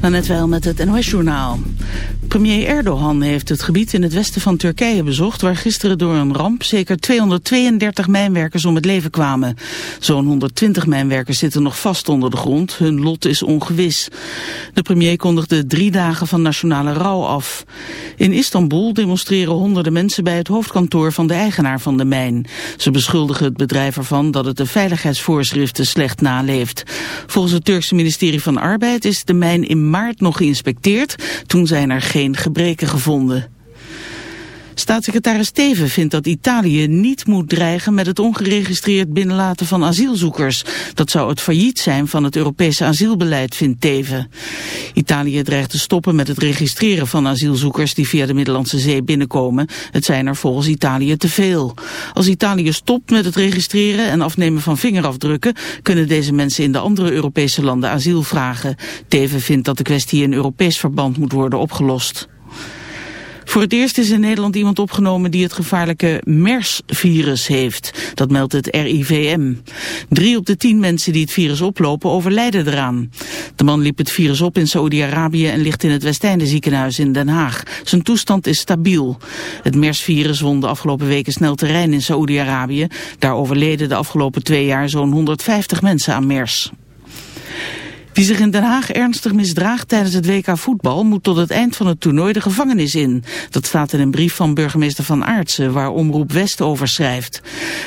net wel met het NOS-journaal. Premier Erdogan heeft het gebied in het westen van Turkije bezocht... waar gisteren door een ramp zeker 232 mijnwerkers om het leven kwamen. Zo'n 120 mijnwerkers zitten nog vast onder de grond. Hun lot is ongewis. De premier kondigde drie dagen van nationale rouw af. In Istanbul demonstreren honderden mensen bij het hoofdkantoor van de eigenaar van de mijn. Ze beschuldigen het bedrijf ervan dat het de veiligheidsvoorschriften slecht naleeft. Volgens het Turkse ministerie van Arbeid is de mijn in maart nog geïnspecteerd. Toen zijn er geen gebreken gevonden. Staatssecretaris Teven vindt dat Italië niet moet dreigen met het ongeregistreerd binnenlaten van asielzoekers. Dat zou het failliet zijn van het Europese asielbeleid, vindt Teven. Italië dreigt te stoppen met het registreren van asielzoekers die via de Middellandse Zee binnenkomen. Het zijn er volgens Italië te veel. Als Italië stopt met het registreren en afnemen van vingerafdrukken, kunnen deze mensen in de andere Europese landen asiel vragen. Teven vindt dat de kwestie in Europees verband moet worden opgelost. Voor het eerst is in Nederland iemand opgenomen die het gevaarlijke MERS-virus heeft. Dat meldt het RIVM. Drie op de tien mensen die het virus oplopen overlijden eraan. De man liep het virus op in Saoedi-Arabië en ligt in het Westeinde ziekenhuis in Den Haag. Zijn toestand is stabiel. Het MERS-virus won de afgelopen weken snel terrein in Saoedi-Arabië. Daar overleden de afgelopen twee jaar zo'n 150 mensen aan MERS. Wie zich in Den Haag ernstig misdraagt tijdens het WK voetbal moet tot het eind van het toernooi de gevangenis in. Dat staat in een brief van burgemeester Van Aartsen waar Omroep West over schrijft.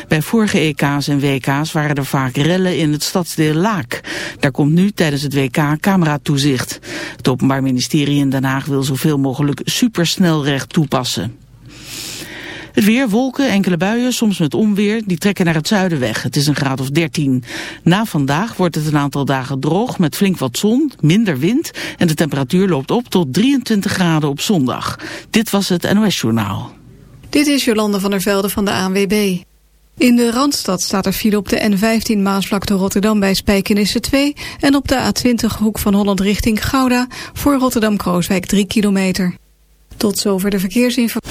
Bij vorige EK's en WK's waren er vaak rellen in het stadsdeel Laak. Daar komt nu tijdens het WK cameratoezicht. Het Openbaar Ministerie in Den Haag wil zoveel mogelijk supersnelrecht toepassen. Het weer, wolken, enkele buien, soms met onweer, die trekken naar het zuiden weg. Het is een graad of 13. Na vandaag wordt het een aantal dagen droog met flink wat zon, minder wind en de temperatuur loopt op tot 23 graden op zondag. Dit was het NOS Journaal. Dit is Jolande van der Velde van de ANWB. In de Randstad staat er file op de N15 Maasvlakte Rotterdam bij Spijkenisse 2... en op de A20 Hoek van Holland richting Gouda voor Rotterdam-Krooswijk 3 kilometer. Tot zover de verkeersinformatie.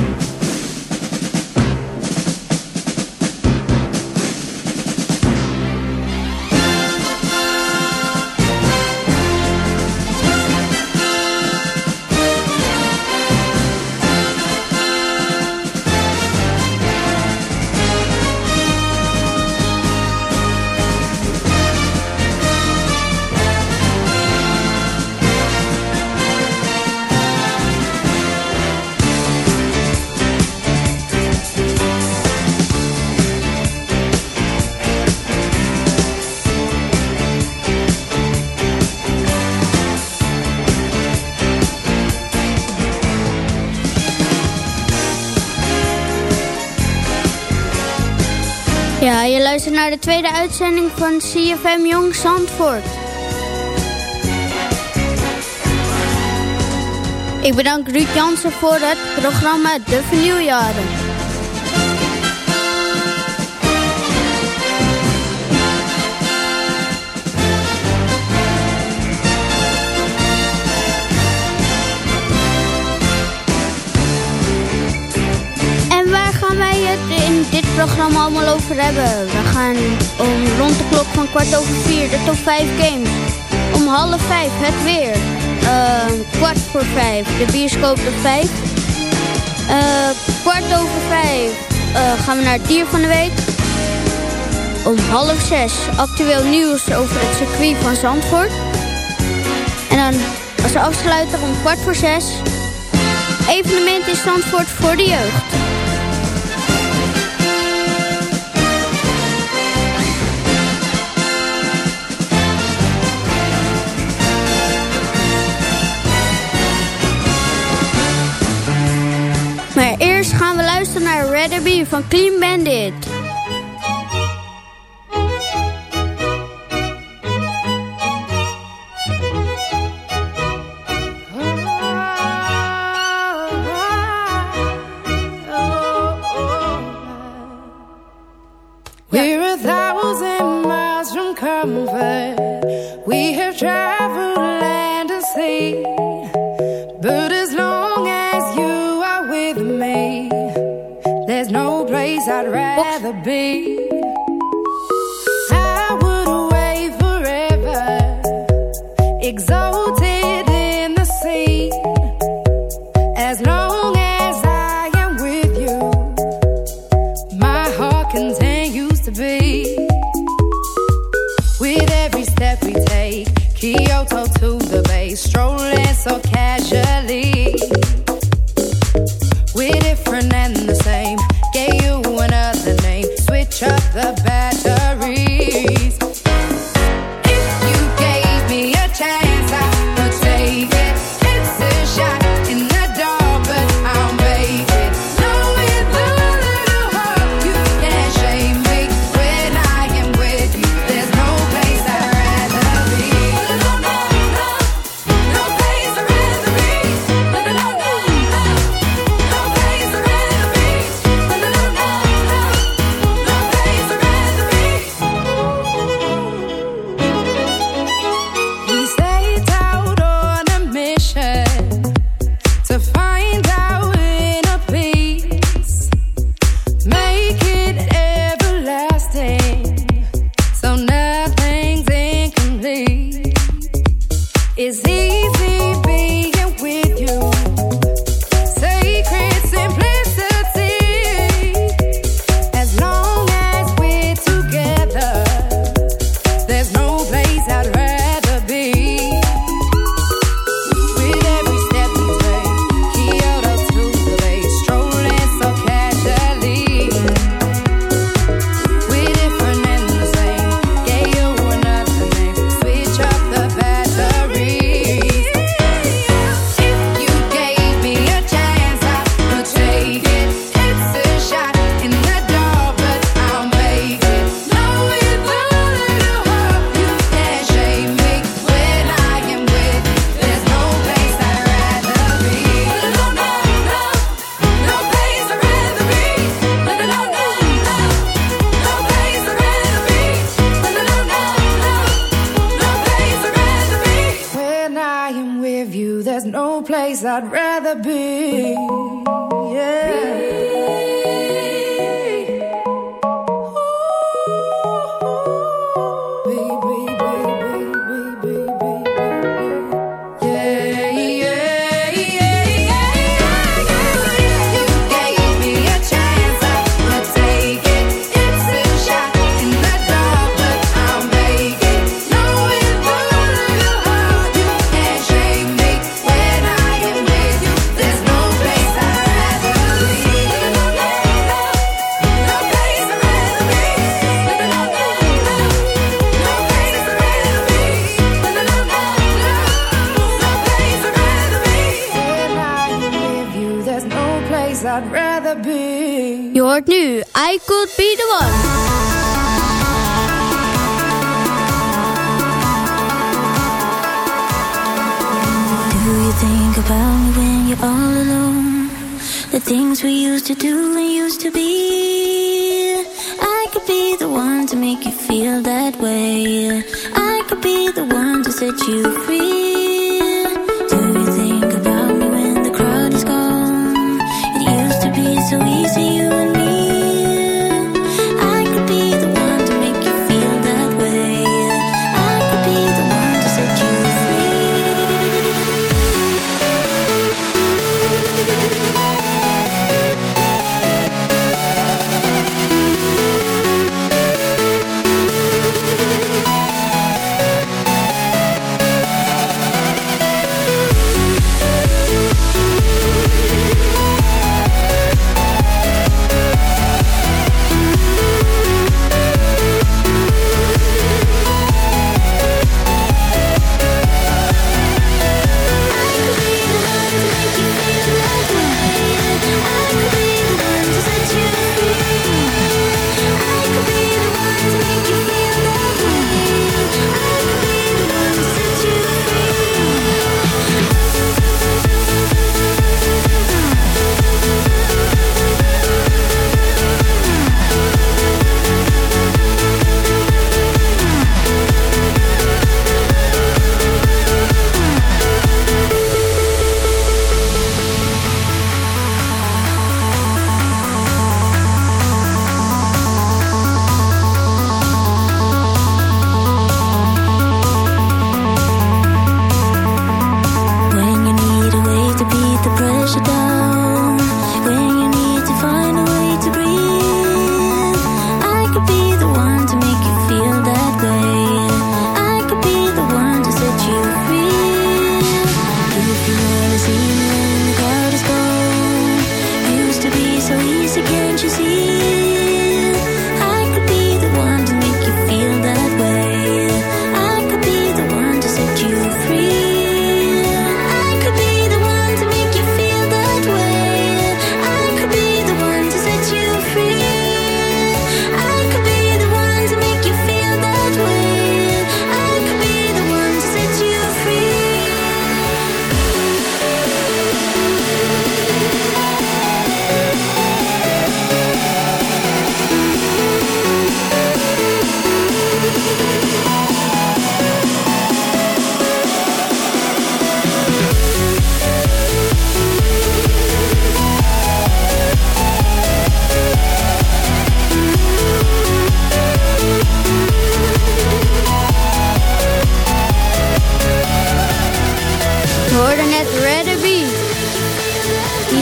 de tweede uitzending van CFM Jong Zandvoort. Ik bedank Ruud Jansen voor het programma De Vernieuwjaren. programma allemaal over hebben. We gaan om rond de klok van kwart over vier de top 5 games. Om half vijf het weer. Uh, kwart voor vijf de bioscoop de vijf. Uh, kwart over vijf eh, gaan we naar het dier van de week. Om half zes actueel nieuws over het circuit van Zandvoort. En dan als afsluiter om kwart voor zes... Evenement in Zandvoort voor de jeugd. Maar eerst gaan we luisteren naar Redderby van Clean Bandit.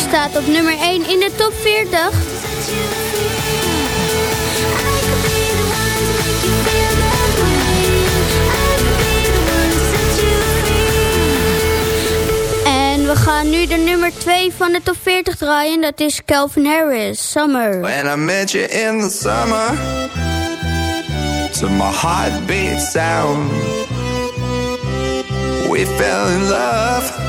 staat op nummer 1 in de top 40. En we gaan nu de nummer 2 van de top 40 draaien. Dat is Calvin Harris, Summer. When I met you in the summer To my heartbeat sound We fell in love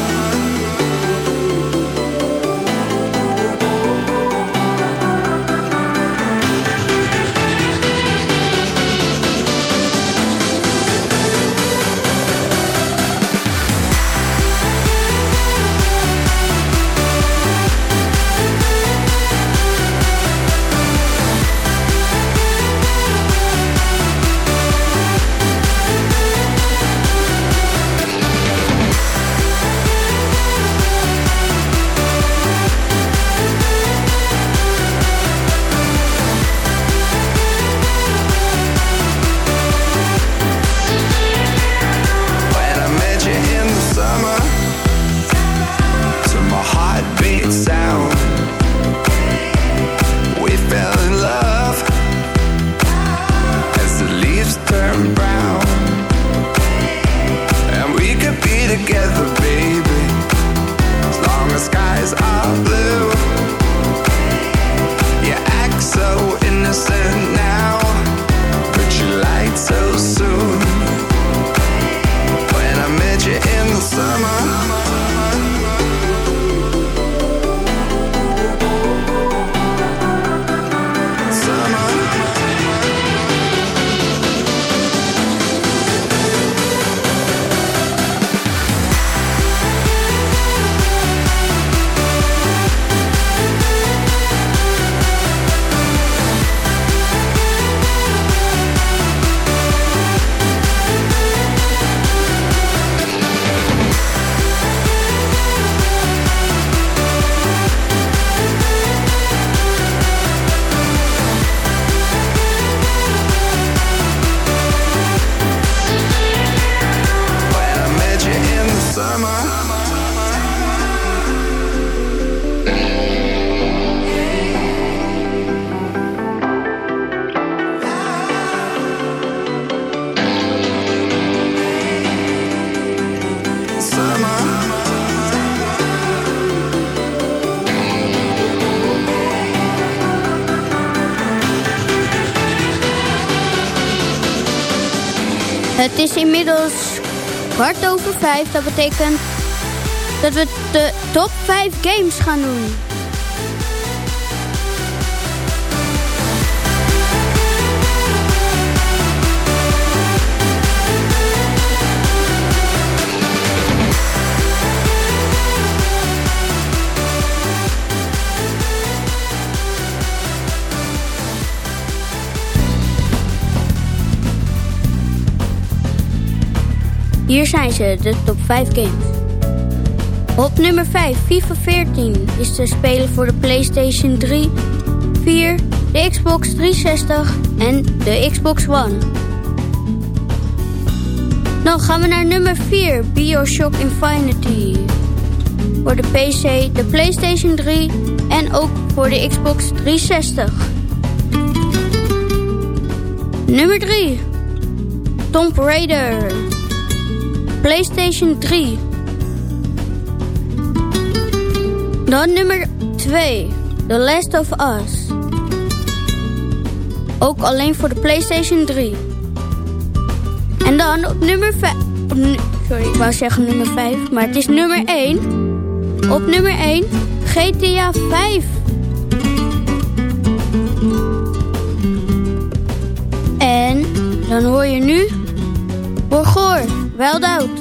Is inmiddels kwart over vijf. Dat betekent dat we de top 5 games gaan doen. Hier zijn ze, de top 5 games. Op nummer 5, FIFA 14, is te spelen voor de PlayStation 3, 4, de Xbox 360 en de Xbox One. Dan gaan we naar nummer 4, Bioshock Infinity. Voor de PC, de PlayStation 3 en ook voor de Xbox 360. Nummer 3, Tomb Raider. PlayStation 3. Dan nummer 2. The Last of Us. Ook alleen voor de PlayStation 3. En dan op nummer 5. Sorry, ik wou zeggen nummer 5. Maar het is nummer 1. Op nummer 1. GTA 5. En dan hoor je nu... Borgoor, Wild Out.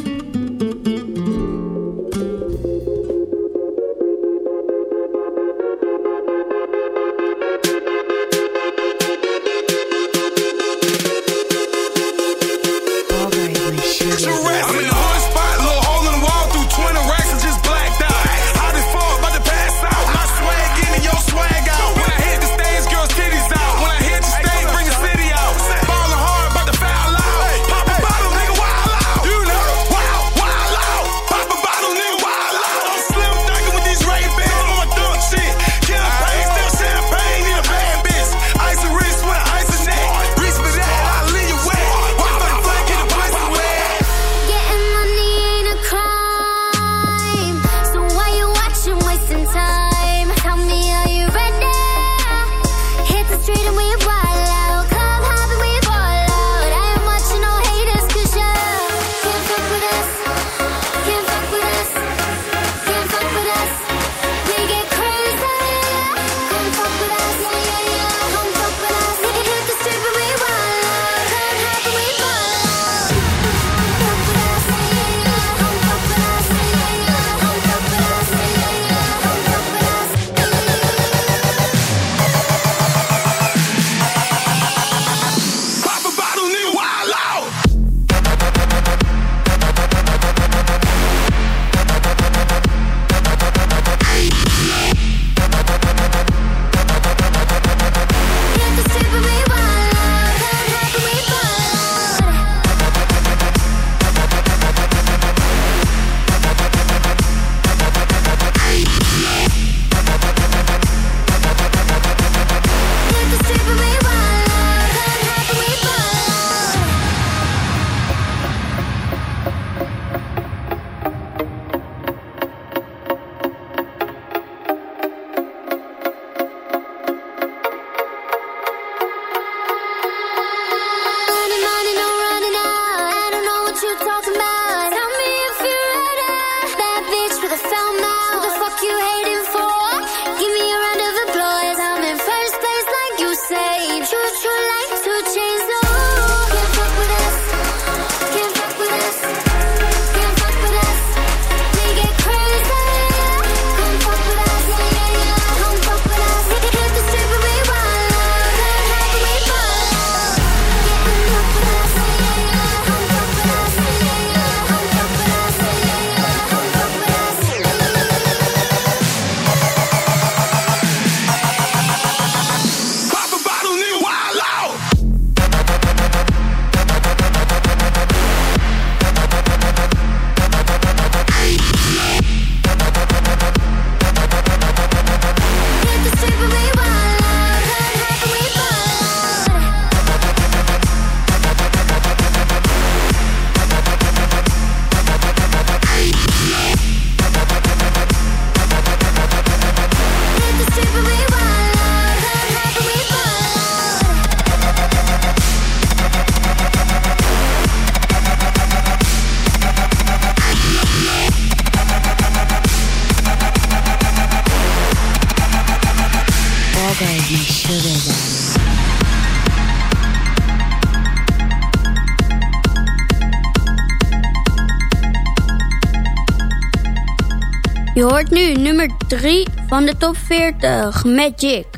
nummer 3 van de top 40 Magic.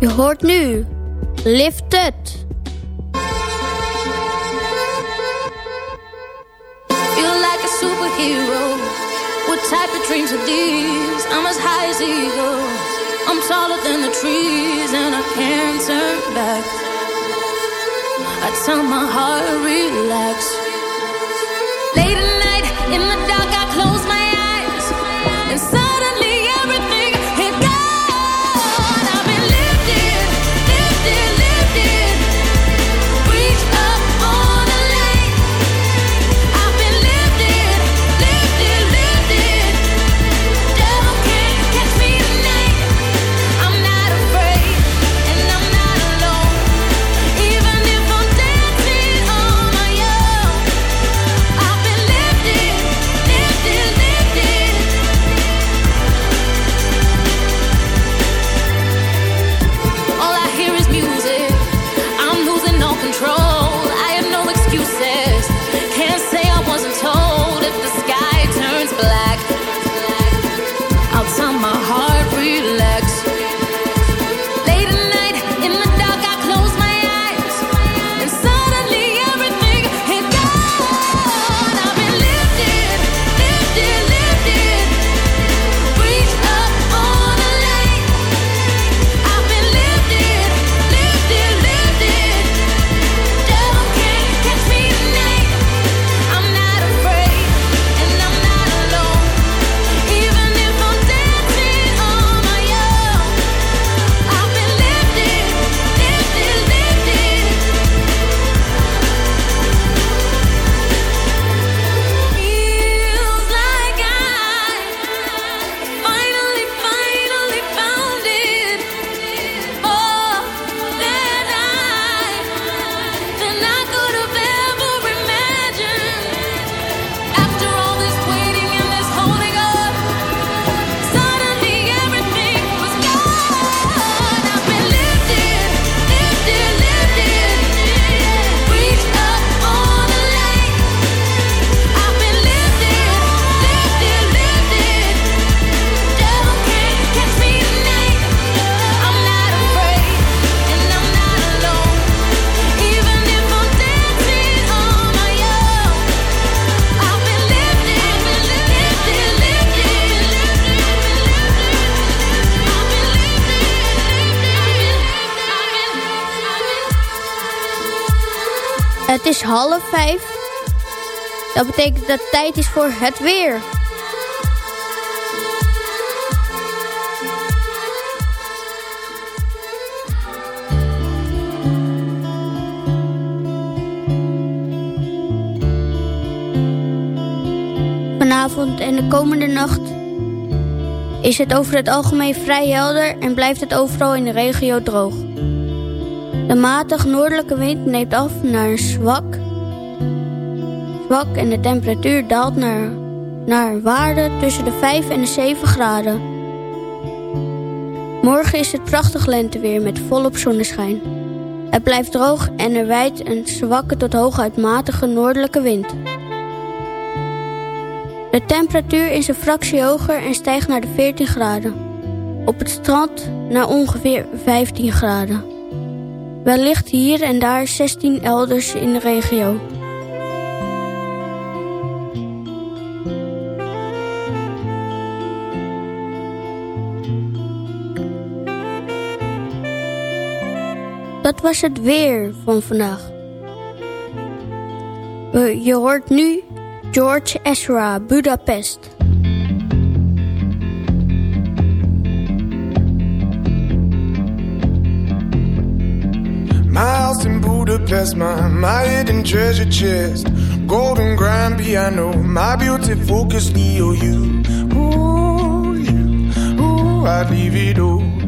Je hoort nu Lifted. You're like a superhero. What type of dreams are these? I'm as high as eagles. I'm taller than the trees and I can't turn back. I tell my heart relax. Half vijf. Dat betekent dat het tijd is voor het weer. Vanavond en de komende nacht is het over het algemeen vrij helder en blijft het overal in de regio droog. De matig noordelijke wind neemt af naar een zwak, zwak en de temperatuur daalt naar, naar waarde tussen de 5 en de 7 graden. Morgen is het prachtig lenteweer met volop zonneschijn. Het blijft droog en er wijdt een zwakke tot hooguit matige noordelijke wind. De temperatuur is een fractie hoger en stijgt naar de 14 graden. Op het strand naar ongeveer 15 graden. Wellicht hier en daar 16 elders in de regio. Dat was het weer van vandaag. Je hoort nu George Ezra, Budapest. My house in Budapest, my, my hidden treasure chest. Golden grand piano, my beauty focus, Leo, you. Ooh, you. Ooh, I'd leave it all.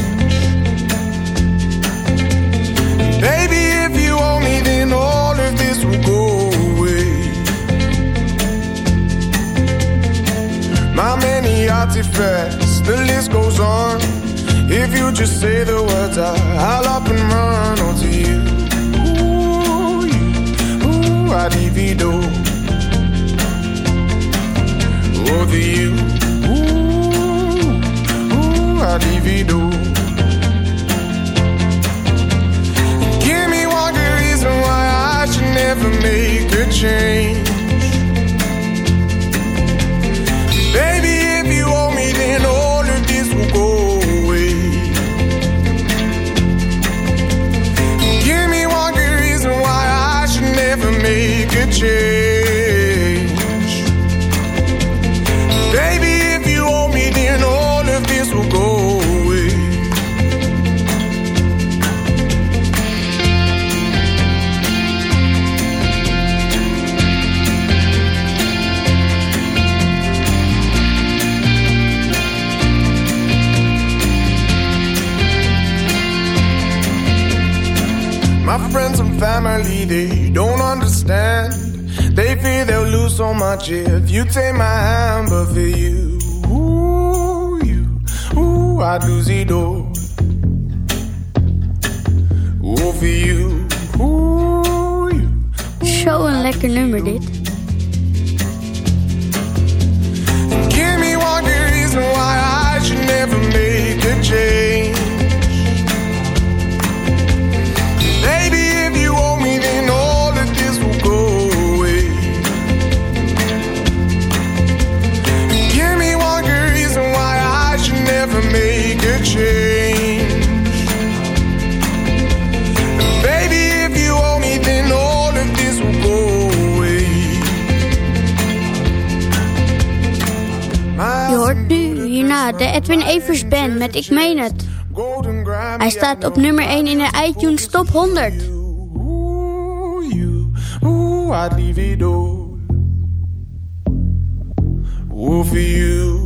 Many artifacts, the list goes on. If you just say the words, I, I'll up and run onto you. Ooh, you, ooh, I divido. Over you, ooh, ooh, I divido. So much if you take my hand, but for you, ooh, you, ooh, I'd lose it all. Ooh, for you, ooh, you. Zo een lekker nummer dit. Give me one reason why I should never make a change. De Edwin Evers Band met Ik Meen Het. Hij staat op nummer 1 in de iTunes Top 100. Ooh, I'd leave it all. Ooh, for you,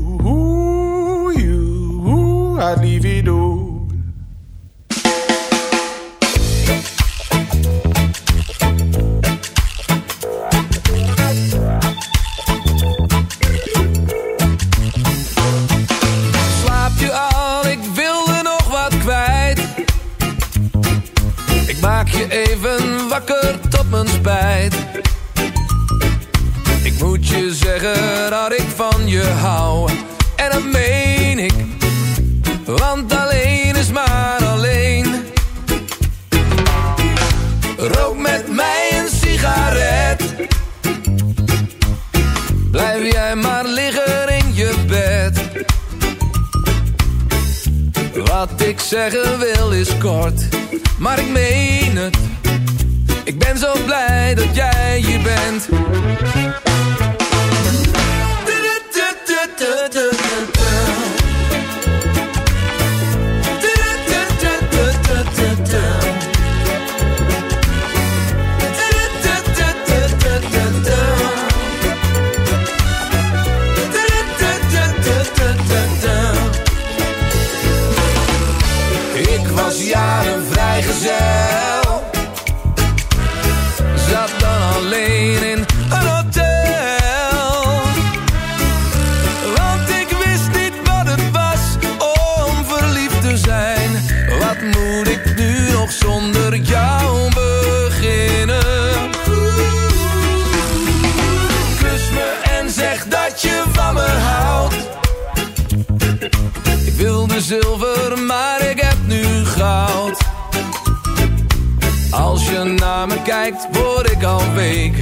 naar me kijkt, word ik al week.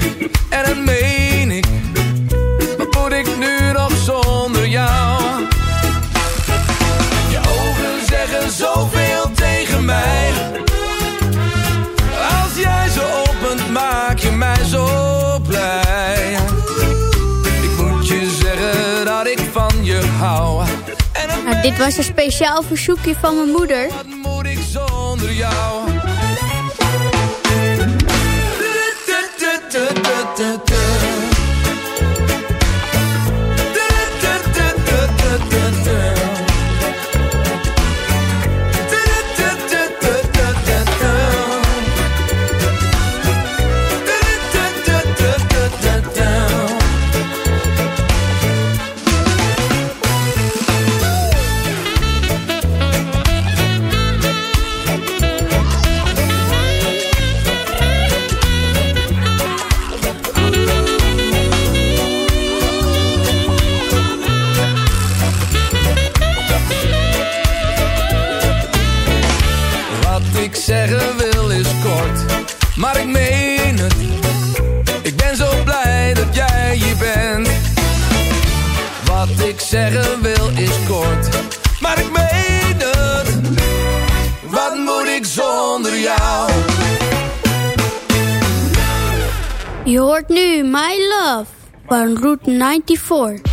En dat meen ik. Wat moet ik nu nog zonder jou? Je ogen zeggen zoveel tegen mij. Als jij zo opent, maak je mij zo blij. Ik moet je zeggen dat ik van je hou. Nou, dit was een speciaal verzoekje van mijn moeder. Wat ik zeggen wil is kort, maar ik meen het. Wat moet ik zonder jou? Je hoort nu My Love van Route 94.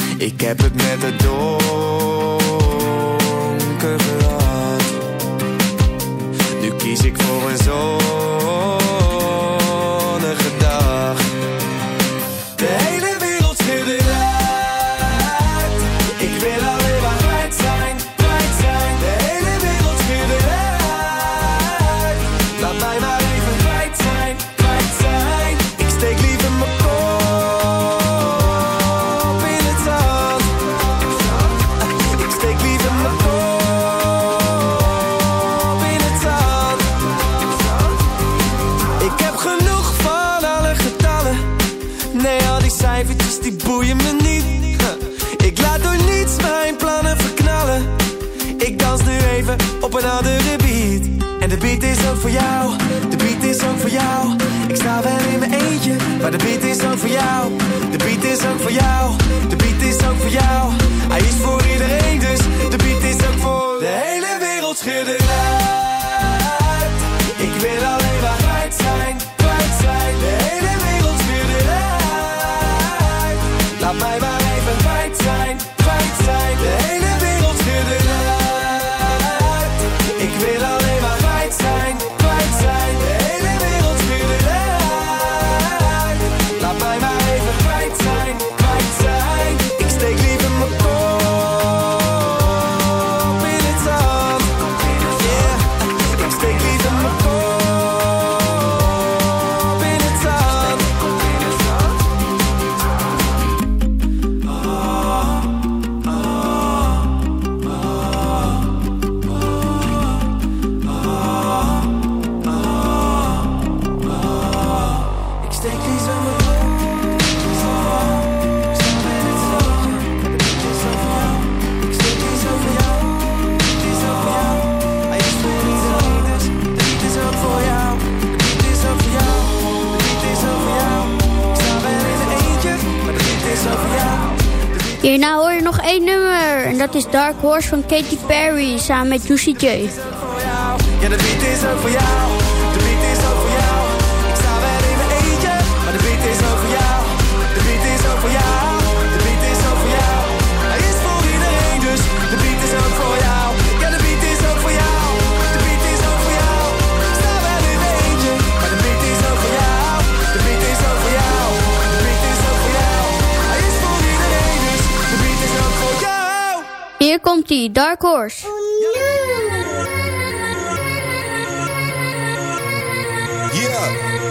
Ik heb het met het donker gehad. Nu kies ik voor een zon. voor jou. Ik sta wel in mijn eentje, maar de beat is ook voor jou. Dark Horse van Katy Perry samen met Juicy J. Beat is. 50, Dark Horse. Yeah,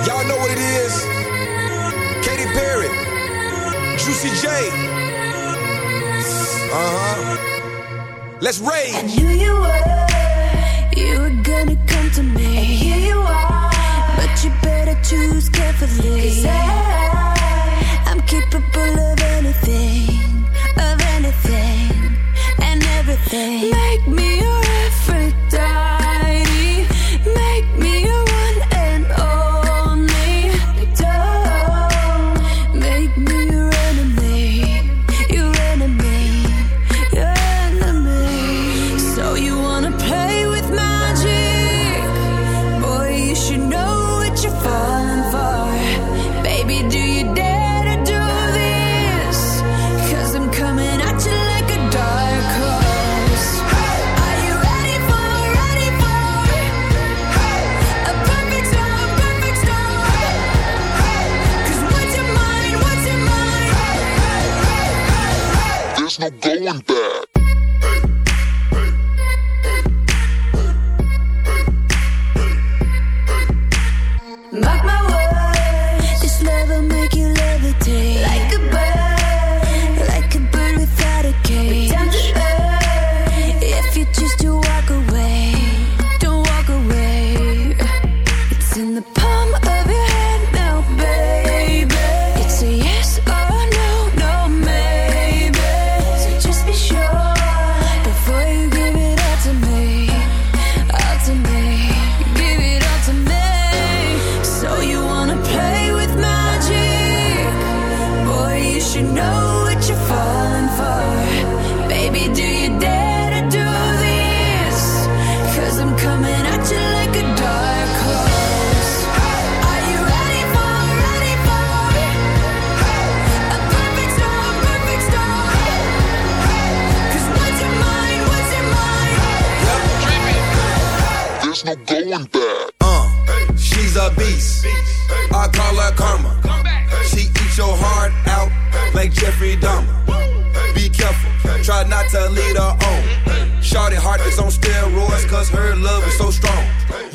y'all know what it is. Katy Perry, Juicy J. Uh huh. Let's rage. I knew you were, you were gonna come to me. And here you are, but you better choose carefully. Cause I, I'm capable of Make me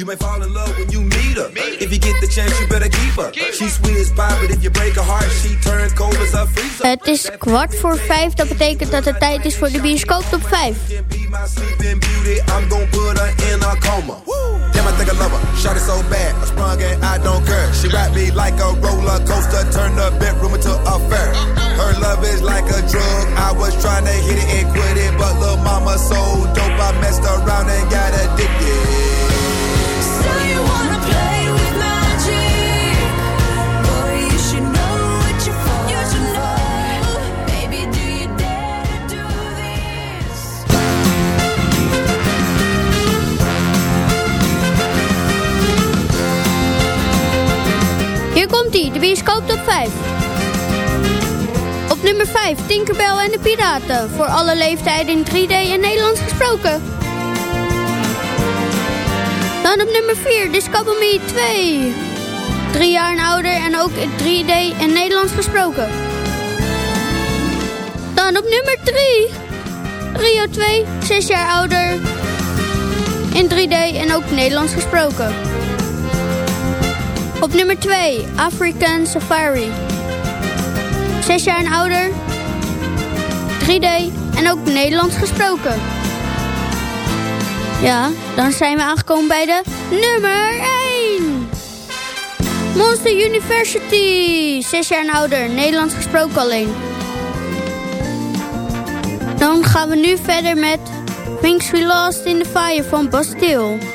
You may fall in love when you meet her. If you get the chance, you better keep her. She's sweet as pie, but if you break her heart, she turns cold as a freezer. Het is kwart voor vijf, dat betekent dat het tijd is voor de bioscoop top 5. Sleeping beauty, I'm gon' put her in a coma. Damn, I think I love her. Shot it so bad, I sprung and I don't care. She wrapped me like a roller coaster, turned the bedroom into a fair. Her love is like a drug. I was trying to hit it and quit it, but little mama so dope, I messed around and got addicted. 10, de bioscoop top 5. Op nummer 5, Tinkerbell en de Piraten. Voor alle leeftijden in 3D en Nederlands gesproken. Dan op nummer 4, Discover 2. 3 jaar en ouder en ook in 3D en Nederlands gesproken. Dan op nummer 3, Rio 2, 6 jaar ouder in 3D en ook Nederlands gesproken. Op nummer 2, African Safari. 6 jaar en ouder. 3D en ook Nederlands gesproken. Ja, dan zijn we aangekomen bij de nummer 1. Monster University. 6 jaar en ouder. Nederlands gesproken alleen. Dan gaan we nu verder met Things We Lost in the Fire van Bastille.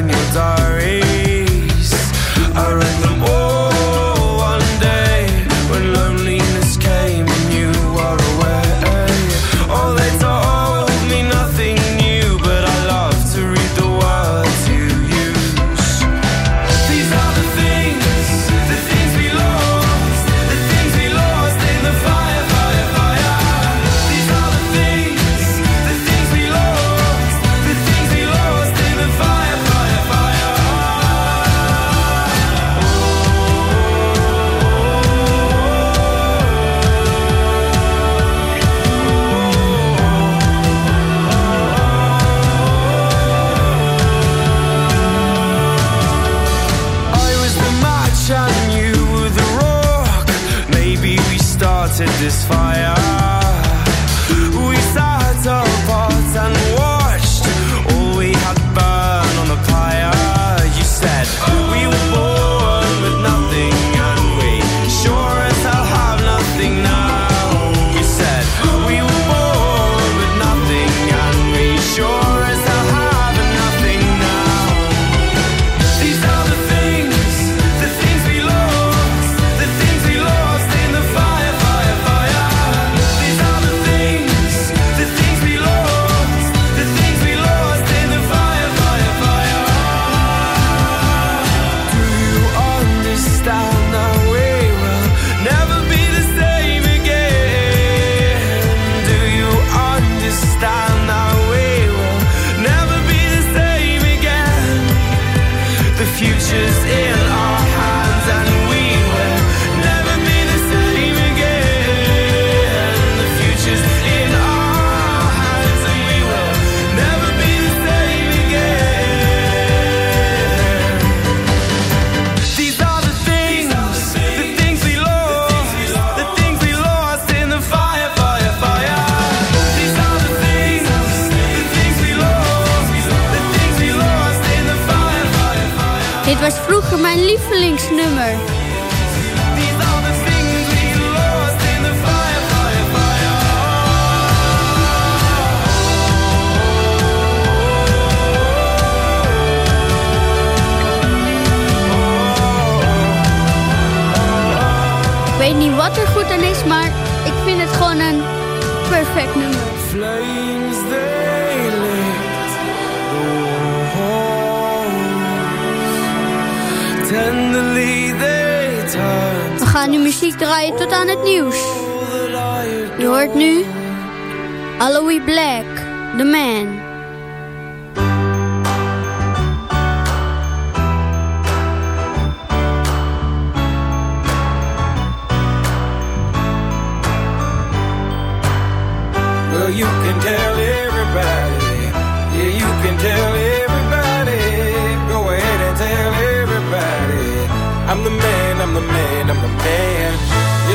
Stubs in your wat er goed aan is, maar ik vind het gewoon een perfect nummer. Flames they lit the walls. Tenderly they turned We gaan nu muziek draaien tot aan het nieuws. Je hoort nu Aloe Black, The Man.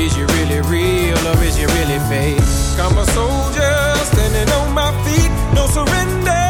Is you really real or is you really fake? I'm a soldier standing on my feet, no surrender,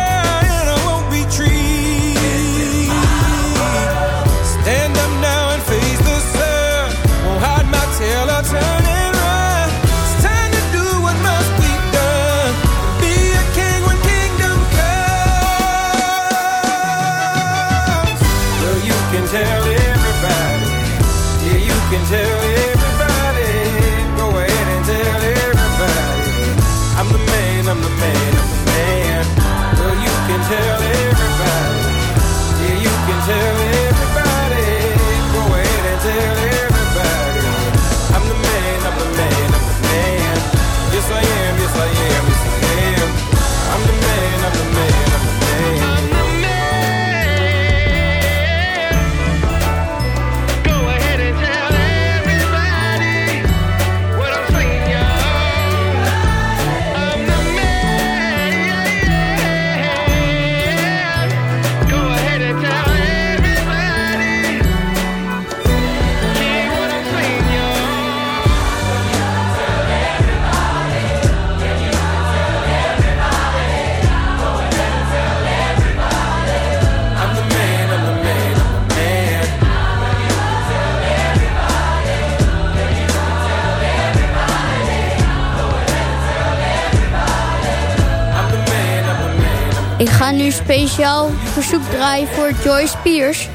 ga nu speciaal verzoek draaien voor Joyce Spears.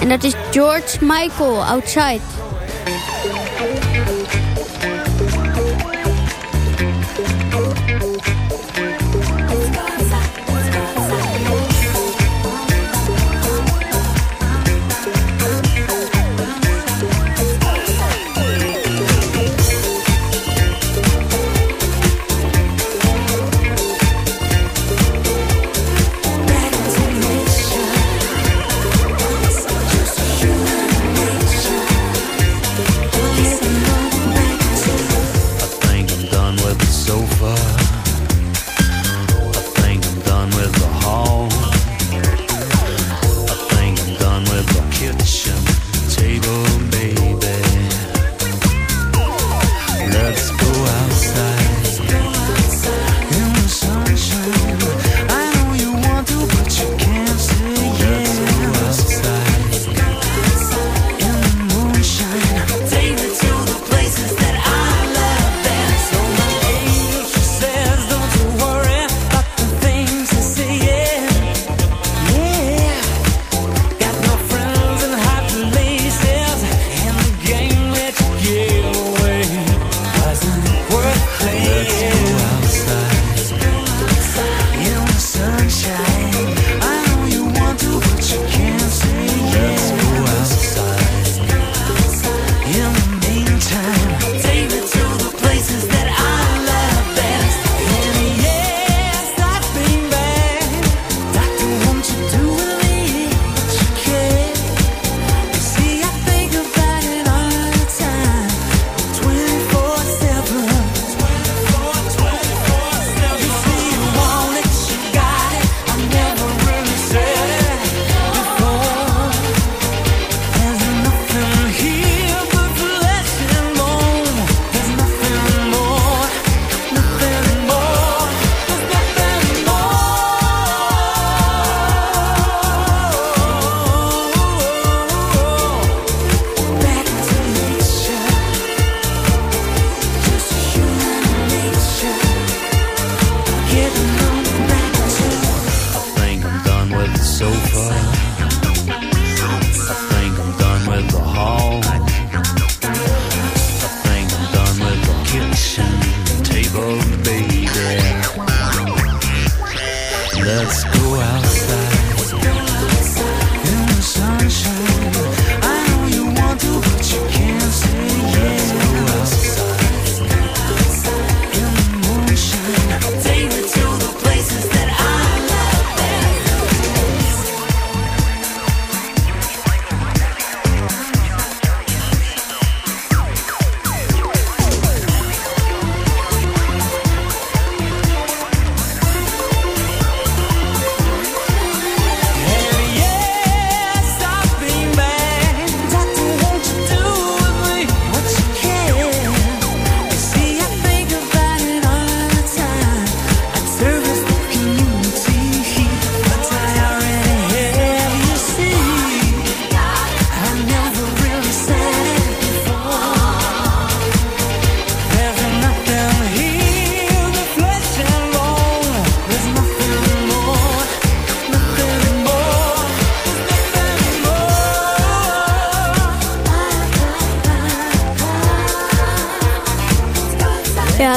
En dat is George Michael, Outside.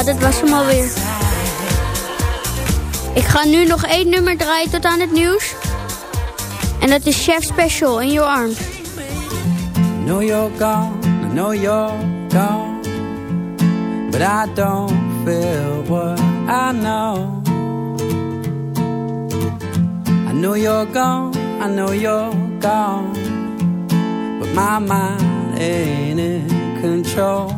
Dat was hem alweer. Ik ga nu nog één nummer draaien tot aan het nieuws. En dat is Chef Special in Your Arms. I know you're gone, I know you're gone. But I don't feel what I know. I know you're gone, I know you're gone. But my mind ain't in control.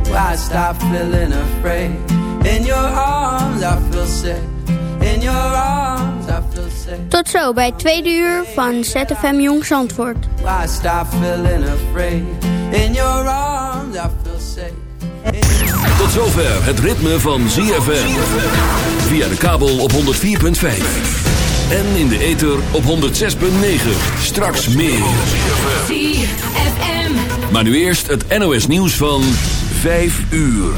I stopped feeling afraid. In your arms, I feel safe. In your arms, I feel safe. Tot zo bij het tweede uur van ZFM Jong Zandvoort. I stopped feeling afraid. In your arms, I feel safe. Tot zover het ritme van ZFM. Via de kabel op 104.5. En in de ether op 106.9. Straks meer. ZFM. Maar nu eerst het NOS nieuws van 5 uur.